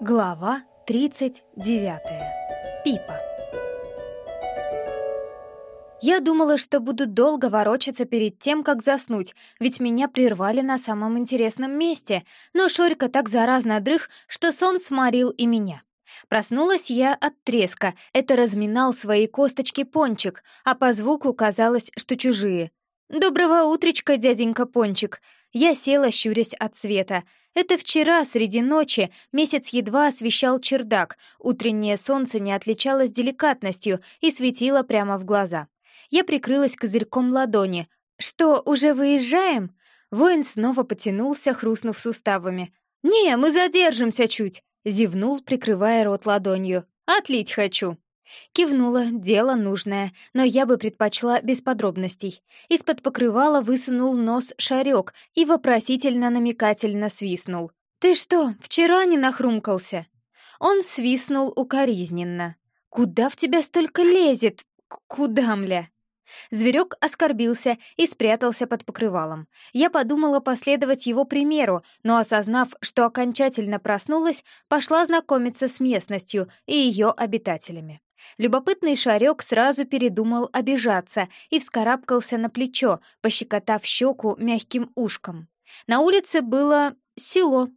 Глава 39. Пипа. Я думала, что буду долго ворочаться перед тем, как заснуть, ведь меня прервали на самом интересном месте, но Шорька так заразно дрых, что сон сморил и меня. Проснулась я от треска, это разминал свои косточки пончик, а по звуку казалось, что чужие. «Доброго утречка, дяденька Пончик!» Я села, щурясь от света — это вчера, среди ночи, месяц едва освещал чердак, утреннее солнце не отличалось деликатностью и светило прямо в глаза. Я прикрылась козырьком ладони. «Что, уже выезжаем?» Воин снова потянулся, хрустнув суставами. «Не, мы задержимся чуть!» — зевнул, прикрывая рот ладонью. «Отлить хочу!» Кивнула, дело нужное, но я бы предпочла без подробностей. Из-под покрывала высунул нос шарек и вопросительно-намекательно свистнул. «Ты что, вчера не нахрумкался?» Он свистнул укоризненно. «Куда в тебя столько лезет? Куда, мля?» Зверек оскорбился и спрятался под покрывалом. Я подумала последовать его примеру, но, осознав, что окончательно проснулась, пошла знакомиться с местностью и ее обитателями. Любопытный шарек сразу передумал обижаться и вскарабкался на плечо, пощекотав щеку мягким ушком. На улице было село.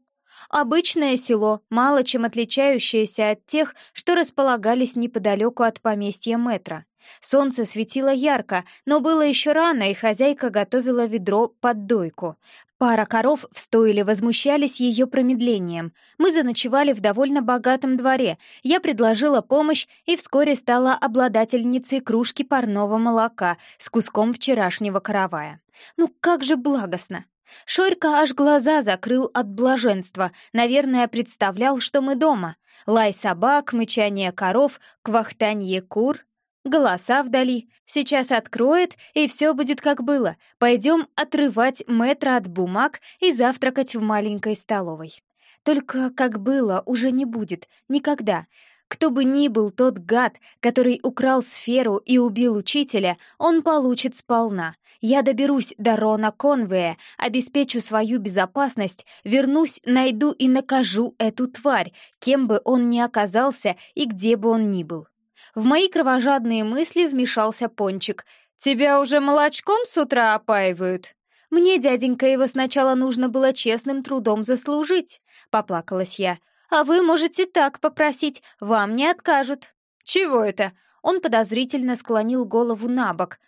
Обычное село, мало чем отличающееся от тех, что располагались неподалеку от поместья метра. Солнце светило ярко, но было еще рано, и хозяйка готовила ведро под дойку. Пара коров в стойле возмущались ее промедлением. Мы заночевали в довольно богатом дворе. Я предложила помощь и вскоре стала обладательницей кружки парного молока с куском вчерашнего каравая. Ну как же благостно! Шорька аж глаза закрыл от блаженства, наверное, представлял, что мы дома. Лай собак, мычание коров, квахтанье кур, Голоса вдали. Сейчас откроет, и все будет как было. Пойдем отрывать метра от бумаг и завтракать в маленькой столовой. Только как было уже не будет. Никогда. Кто бы ни был тот гад, который украл сферу и убил учителя, он получит сполна. Я доберусь до Рона Конвея, обеспечу свою безопасность, вернусь, найду и накажу эту тварь, кем бы он ни оказался и где бы он ни был. В мои кровожадные мысли вмешался Пончик. «Тебя уже молочком с утра опаивают?» «Мне, дяденька, его сначала нужно было честным трудом заслужить», — поплакалась я. «А вы можете так попросить, вам не откажут». «Чего это?» Он подозрительно склонил голову на бок.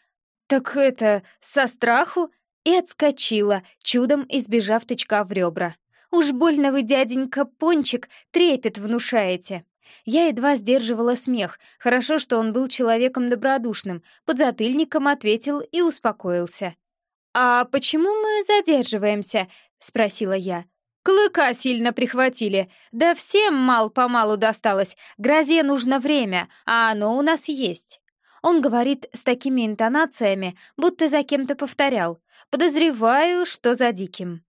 «Так это, со страху?» И отскочила, чудом избежав тычка в ребра. «Уж больно вы, дяденька Пончик, трепет внушаете». Я едва сдерживала смех. Хорошо, что он был человеком добродушным. Под затыльником ответил и успокоился. «А почему мы задерживаемся?» — спросила я. «Клыка сильно прихватили. Да всем мал-помалу досталось. Грозе нужно время, а оно у нас есть». Он говорит с такими интонациями, будто за кем-то повторял. «Подозреваю, что за диким».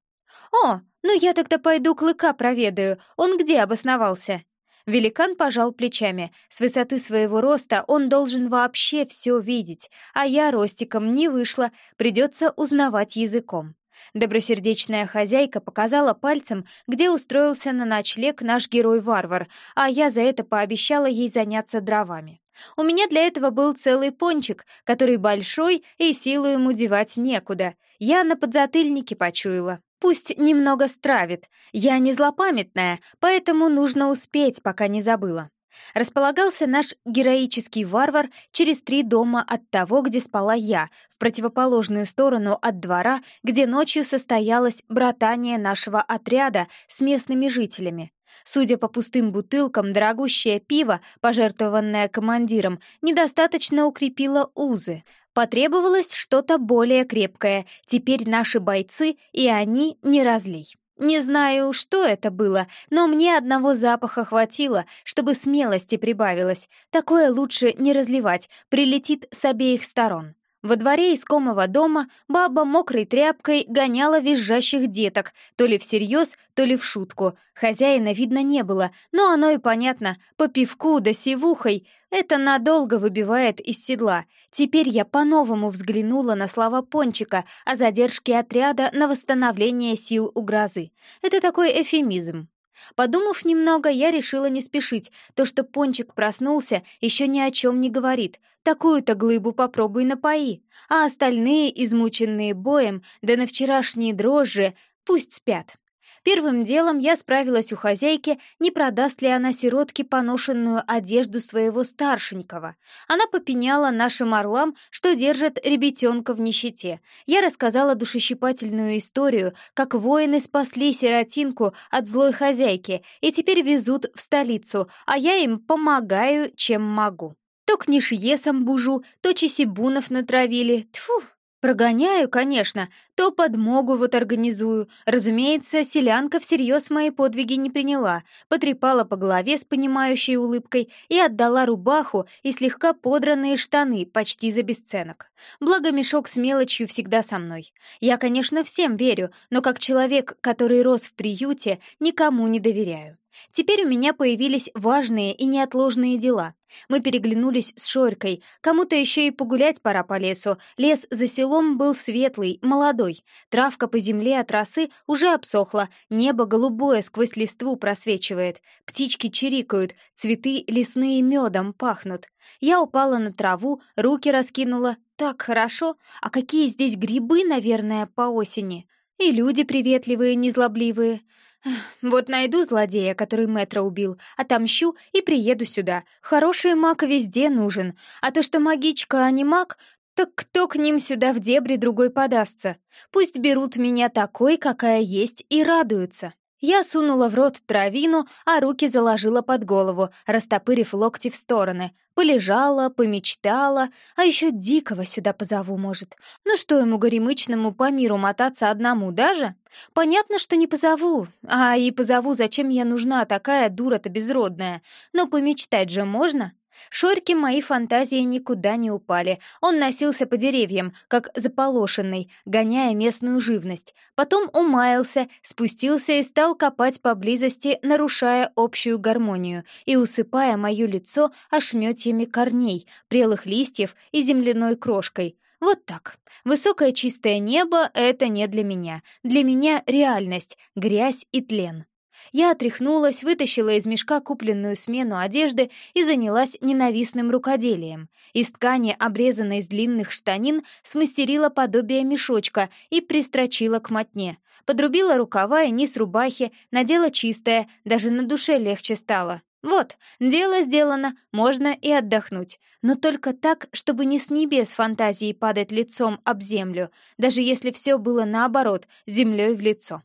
«О, ну я тогда пойду клыка проведаю. Он где обосновался?» Великан пожал плечами. С высоты своего роста он должен вообще все видеть, а я ростиком не вышла, придется узнавать языком. Добросердечная хозяйка показала пальцем, где устроился на ночлег наш герой-варвар, а я за это пообещала ей заняться дровами. У меня для этого был целый пончик, который большой, и силу ему девать некуда. Я на подзатыльнике почуяла. Пусть немного стравит. Я не злопамятная, поэтому нужно успеть, пока не забыла. Располагался наш героический варвар через три дома от того, где спала я, в противоположную сторону от двора, где ночью состоялось братание нашего отряда с местными жителями. Судя по пустым бутылкам, дорогущее пиво, пожертвованное командиром, недостаточно укрепило узы. Потребовалось что-то более крепкое. Теперь наши бойцы и они не разлей. Не знаю, что это было, но мне одного запаха хватило, чтобы смелости прибавилось. Такое лучше не разливать, прилетит с обеих сторон. Во дворе искомого дома баба мокрой тряпкой гоняла визжащих деток, то ли всерьез, то ли в шутку. Хозяина видно не было, но оно и понятно, по пивку да сивухой это надолго выбивает из седла. Теперь я по-новому взглянула на слова Пончика о задержке отряда на восстановление сил у грозы. Это такой эфемизм. Подумав немного, я решила не спешить. То, что Пончик проснулся, еще ни о чем не говорит. Такую-то глыбу попробуй напои. А остальные, измученные боем, да на вчерашние дрожжи, пусть спят. Первым делом я справилась у хозяйки, не продаст ли она сиротке поношенную одежду своего старшенького. Она попеняла нашим орлам, что держат ребятенка в нищете. Я рассказала душещипательную историю, как воины спасли сиротинку от злой хозяйки и теперь везут в столицу, а я им помогаю, чем могу. То книшьесом бужу, то чесибунов натравили. Тьфу, Прогоняю, конечно, то подмогу вот организую. Разумеется, селянка всерьез мои подвиги не приняла, потрепала по голове с понимающей улыбкой и отдала рубаху и слегка подранные штаны почти за бесценок. Благо мешок с мелочью всегда со мной. Я, конечно, всем верю, но как человек, который рос в приюте, никому не доверяю. Теперь у меня появились важные и неотложные дела. Мы переглянулись с Шорькой. Кому-то еще и погулять пора по лесу. Лес за селом был светлый, молодой. Травка по земле от росы уже обсохла. Небо голубое сквозь листву просвечивает. Птички чирикают, цветы лесные медом пахнут. Я упала на траву, руки раскинула. Так хорошо. А какие здесь грибы, наверное, по осени. И люди приветливые, незлобливые. Вот найду злодея, который Мэтра убил, отомщу и приеду сюда. Хороший маг везде нужен, а то, что магичка, а не маг, так кто к ним сюда в дебри другой подастся? Пусть берут меня такой, какая есть, и радуются. Я сунула в рот травину, а руки заложила под голову, растопырив локти в стороны. Полежала, помечтала, а еще дикого сюда позову, может. Ну что ему горемычному по миру мотаться одному даже? Понятно, что не позову. А и позову, зачем я нужна такая дура-то безродная. Но помечтать же можно? Шорьки мои фантазии никуда не упали. Он носился по деревьям, как заполошенный, гоняя местную живность. Потом умаялся, спустился и стал копать поблизости, нарушая общую гармонию и усыпая мое лицо ошметьями корней, прелых листьев и земляной крошкой. Вот так. Высокое чистое небо — это не для меня. Для меня реальность, грязь и тлен. Я отряхнулась, вытащила из мешка купленную смену одежды и занялась ненавистным рукоделием. Из ткани, обрезанной из длинных штанин, смастерила подобие мешочка и пристрочила к мотне. Подрубила рукава и низ рубахи, надела чистое, даже на душе легче стало. Вот, дело сделано, можно и отдохнуть. Но только так, чтобы не с небес фантазии падать лицом об землю, даже если все было наоборот, землей в лицо.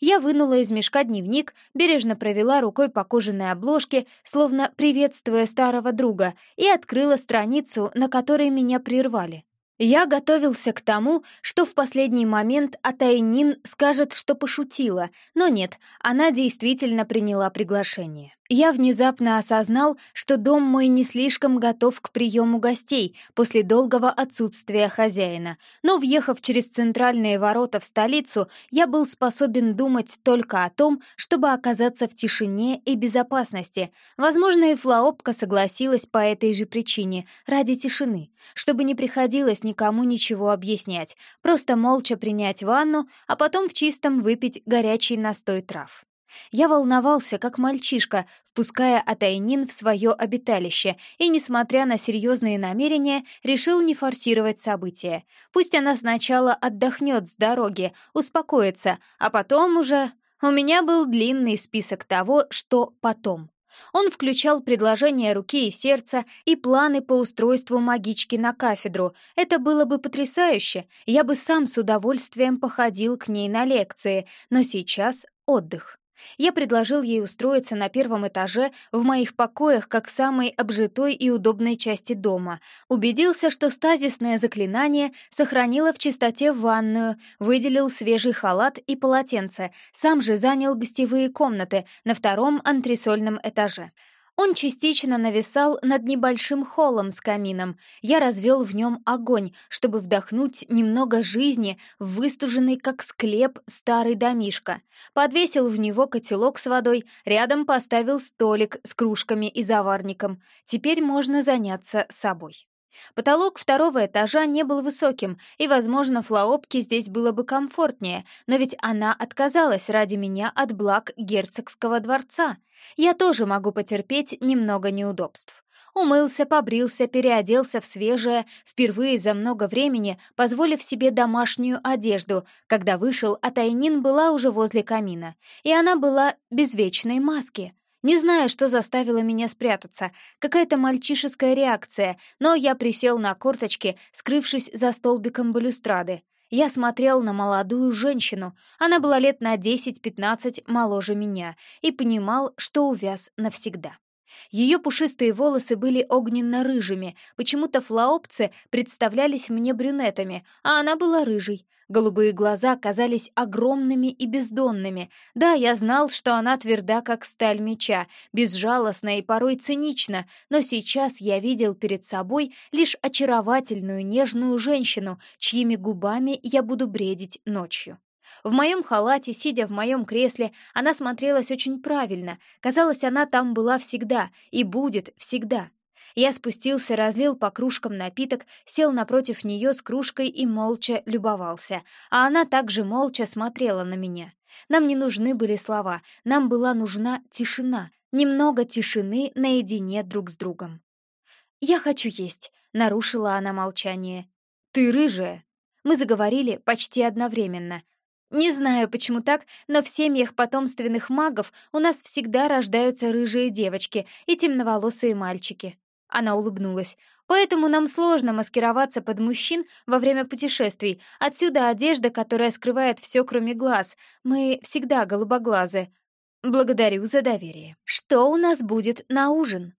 Я вынула из мешка дневник, бережно провела рукой по кожаной обложке, словно приветствуя старого друга, и открыла страницу, на которой меня прервали. Я готовился к тому, что в последний момент Атайнин скажет, что пошутила, но нет, она действительно приняла приглашение. Я внезапно осознал, что дом мой не слишком готов к приему гостей после долгого отсутствия хозяина, но, въехав через центральные ворота в столицу, я был способен думать только о том, чтобы оказаться в тишине и безопасности. Возможно, и Флаопка согласилась по этой же причине, ради тишины, чтобы не приходилось никому ничего объяснять, просто молча принять ванну, а потом в чистом выпить горячий настой трав. Я волновался, как мальчишка, впуская Атайнин в свое обиталище, и, несмотря на серьезные намерения, решил не форсировать события. Пусть она сначала отдохнет с дороги, успокоится, а потом уже... У меня был длинный список того, что потом. Он включал предложения руки и сердца и планы по устройству магички на кафедру. Это было бы потрясающе. Я бы сам с удовольствием походил к ней на лекции, но сейчас отдых. Я предложил ей устроиться на первом этаже в моих покоях как самой обжитой и удобной части дома. Убедился, что стазисное заклинание сохранило в чистоте ванную, выделил свежий халат и полотенце, сам же занял гостевые комнаты на втором антресольном этаже. Он частично нависал над небольшим холлом с камином. Я развел в нем огонь, чтобы вдохнуть немного жизни в выстуженный, как склеп, старый домишко. Подвесил в него котелок с водой, рядом поставил столик с кружками и заварником. Теперь можно заняться собой. Потолок второго этажа не был высоким, и, возможно, Флаопке здесь было бы комфортнее, но ведь она отказалась ради меня от благ герцогского дворца. Я тоже могу потерпеть немного неудобств. Умылся, побрился, переоделся в свежее, впервые за много времени, позволив себе домашнюю одежду. Когда вышел, а Тайнин была уже возле камина, и она была без вечной маски. Не знаю, что заставило меня спрятаться, какая-то мальчишеская реакция, но я присел на корточки, скрывшись за столбиком балюстрады. Я смотрел на молодую женщину, она была лет на 10-15 моложе меня, и понимал, что увяз навсегда. Ее пушистые волосы были огненно-рыжими, почему-то флаопцы представлялись мне брюнетами, а она была рыжей. Голубые глаза казались огромными и бездонными. Да, я знал, что она тверда, как сталь меча, безжалостна и порой цинична, но сейчас я видел перед собой лишь очаровательную нежную женщину, чьими губами я буду бредить ночью. В моем халате, сидя в моем кресле, она смотрелась очень правильно. Казалось, она там была всегда и будет всегда. Я спустился, разлил по кружкам напиток, сел напротив нее с кружкой и молча любовался, а она также молча смотрела на меня. Нам не нужны были слова, нам была нужна тишина, немного тишины наедине друг с другом. «Я хочу есть», — нарушила она молчание. «Ты рыжая». Мы заговорили почти одновременно — не знаю, почему так, но в семьях потомственных магов у нас всегда рождаются рыжие девочки и темноволосые мальчики. Она улыбнулась. Поэтому нам сложно маскироваться под мужчин во время путешествий. Отсюда одежда, которая скрывает все, кроме глаз. Мы всегда голубоглазы. Благодарю за доверие. Что у нас будет на ужин?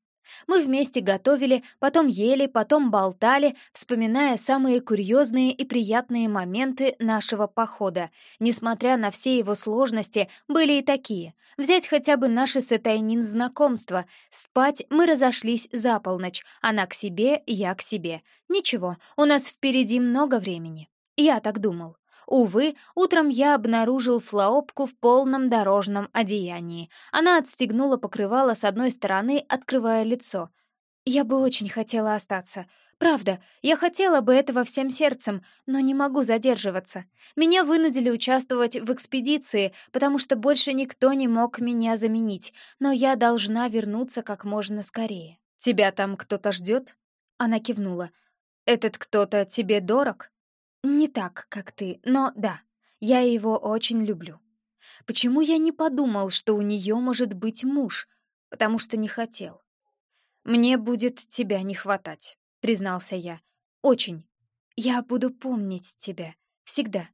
Мы вместе готовили, потом ели, потом болтали, вспоминая самые курьезные и приятные моменты нашего похода. Несмотря на все его сложности, были и такие. Взять хотя бы наше с Этайнин знакомство. Спать мы разошлись за полночь, она к себе, я к себе. Ничего, у нас впереди много времени. Я так думал. Увы, утром я обнаружил флаопку в полном дорожном одеянии. Она отстегнула покрывало с одной стороны, открывая лицо. Я бы очень хотела остаться. Правда, я хотела бы этого всем сердцем, но не могу задерживаться. Меня вынудили участвовать в экспедиции, потому что больше никто не мог меня заменить, но я должна вернуться как можно скорее. «Тебя там кто-то ждет?» Она кивнула. «Этот кто-то тебе дорог?» Не так, как ты, но да, я его очень люблю. Почему я не подумал, что у нее может быть муж? Потому что не хотел. Мне будет тебя не хватать, признался я. Очень. Я буду помнить тебя. Всегда.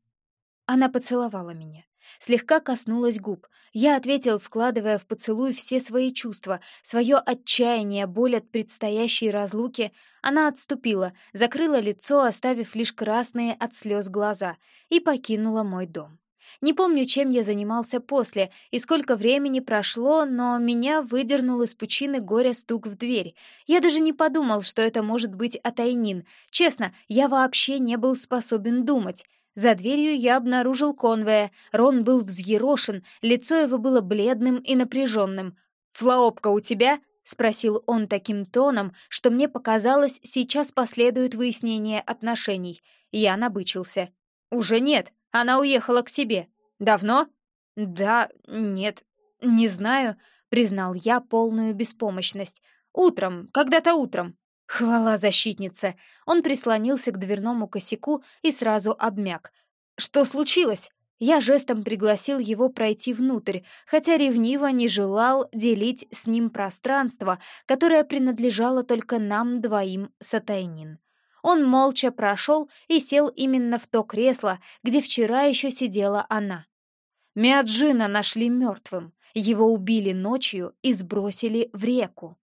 Она поцеловала меня. Слегка коснулась губ. Я ответил, вкладывая в поцелуй все свои чувства, свое отчаяние, боль от предстоящей разлуки. Она отступила, закрыла лицо, оставив лишь красные от слез глаза, и покинула мой дом. Не помню, чем я занимался после и сколько времени прошло, но меня выдернул из пучины горя стук в дверь. Я даже не подумал, что это может быть Атайнин. Честно, я вообще не был способен думать. За дверью я обнаружил конвоя. Рон был взъерошен, лицо его было бледным и напряженным. «Флаопка у тебя?» — спросил он таким тоном, что мне показалось, сейчас последует выяснение отношений. Я набычился. «Уже нет, она уехала к себе. Давно?» «Да, нет, не знаю», — признал я полную беспомощность. «Утром, когда-то утром». Хвала защитнице! Он прислонился к дверному косяку и сразу обмяк. «Что случилось?» Я жестом пригласил его пройти внутрь, хотя ревниво не желал делить с ним пространство, которое принадлежало только нам двоим Сатайнин. Он молча прошел и сел именно в то кресло, где вчера еще сидела она. Миаджина нашли мертвым, его убили ночью и сбросили в реку.